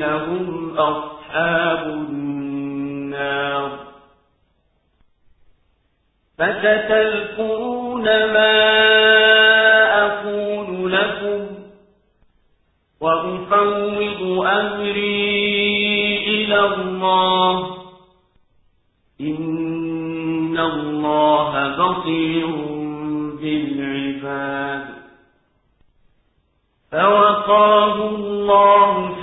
المسرفين هم أصحاب النار. فستذكرون ما أقول لكم وأفوض أمري إلى الله. إن الله بصير بالعباد. فوقاه الله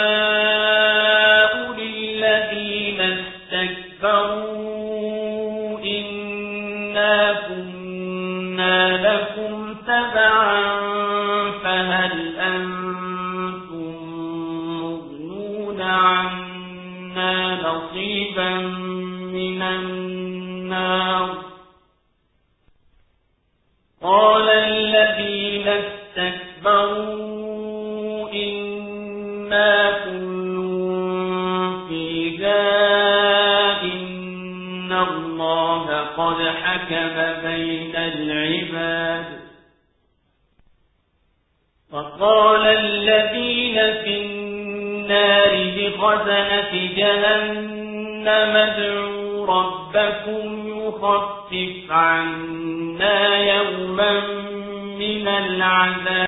الضعفاء للذين استكبروا إنا كنا لكم تبعا فهل أنتم مغنون عنا نصيبا من النار؟ قال الذين استكبروا قد حكم بين العباد. وقال الذين في النار بخزنة جهنم ادعوا ربكم يخفف عنا يوما من العذاب.